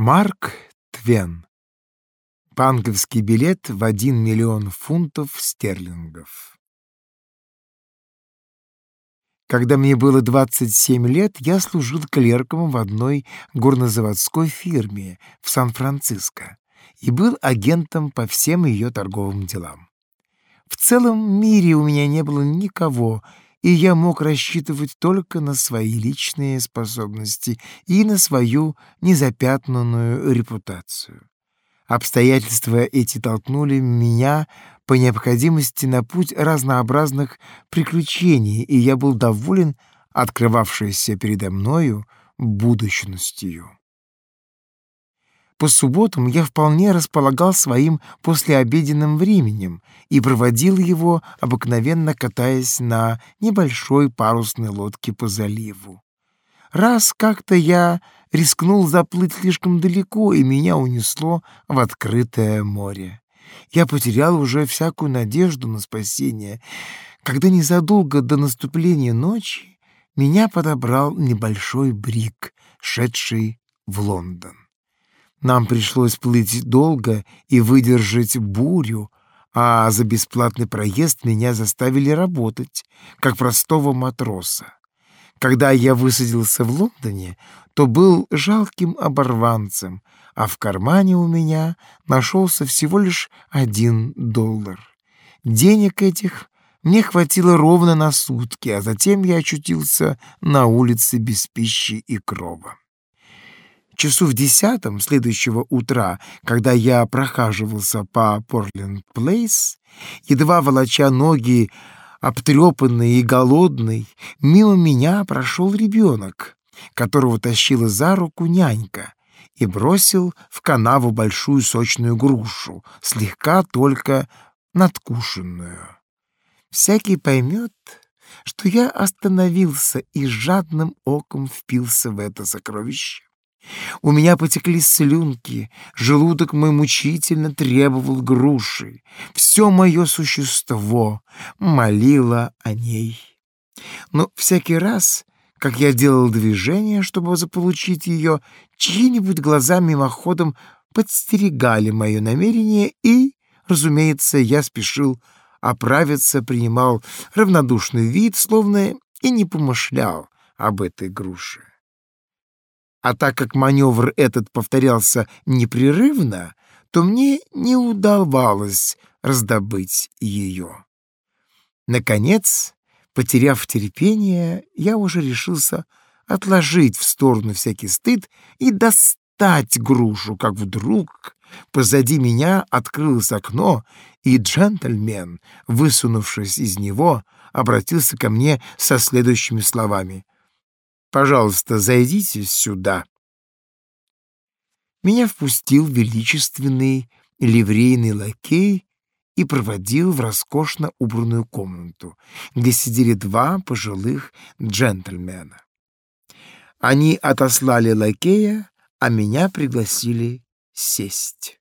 Марк Твен. Банковский билет в 1 миллион фунтов стерлингов. Когда мне было 27 лет, я служил клерком в одной горнозаводской фирме в Сан-Франциско и был агентом по всем ее торговым делам. В целом мире у меня не было никого, и я мог рассчитывать только на свои личные способности и на свою незапятнанную репутацию. Обстоятельства эти толкнули меня по необходимости на путь разнообразных приключений, и я был доволен открывавшейся передо мною будущностью. По субботам я вполне располагал своим послеобеденным временем и проводил его, обыкновенно катаясь на небольшой парусной лодке по заливу. Раз как-то я рискнул заплыть слишком далеко, и меня унесло в открытое море. Я потерял уже всякую надежду на спасение, когда незадолго до наступления ночи меня подобрал небольшой брик, шедший в Лондон. Нам пришлось плыть долго и выдержать бурю, а за бесплатный проезд меня заставили работать, как простого матроса. Когда я высадился в Лондоне, то был жалким оборванцем, а в кармане у меня нашелся всего лишь один доллар. Денег этих мне хватило ровно на сутки, а затем я очутился на улице без пищи и крова часу в десятом следующего утра, когда я прохаживался по Портленд-Плейс, едва волоча ноги, обтрепанный и голодный, мимо меня прошел ребенок, которого тащила за руку нянька, и бросил в канаву большую сочную грушу, слегка только надкушенную. Всякий поймет, что я остановился и жадным оком впился в это сокровище. У меня потекли слюнки, желудок мой мучительно требовал груши. Все мое существо молило о ней. Но всякий раз, как я делал движение, чтобы заполучить ее, чьи-нибудь глаза мимоходом подстерегали мое намерение, и, разумеется, я спешил оправиться, принимал равнодушный вид, словно и не помышлял об этой груше. А так как маневр этот повторялся непрерывно, то мне не удавалось раздобыть ее. Наконец, потеряв терпение, я уже решился отложить в сторону всякий стыд и достать грушу, как вдруг позади меня открылось окно, и джентльмен, высунувшись из него, обратился ко мне со следующими словами — Пожалуйста, зайдите сюда. Меня впустил величественный ливрейный лакей и проводил в роскошно убранную комнату, где сидели два пожилых джентльмена. Они отослали лакея, а меня пригласили сесть.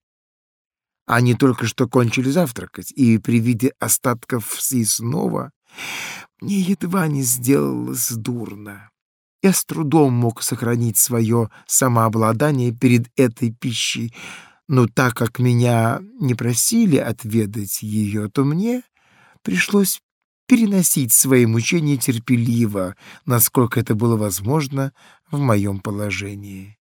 Они только что кончили завтракать, и при виде остатков съестного мне едва не сделалось дурно. Я с трудом мог сохранить свое самообладание перед этой пищей, но так как меня не просили отведать ее, то мне пришлось переносить свои мучения терпеливо, насколько это было возможно в моем положении.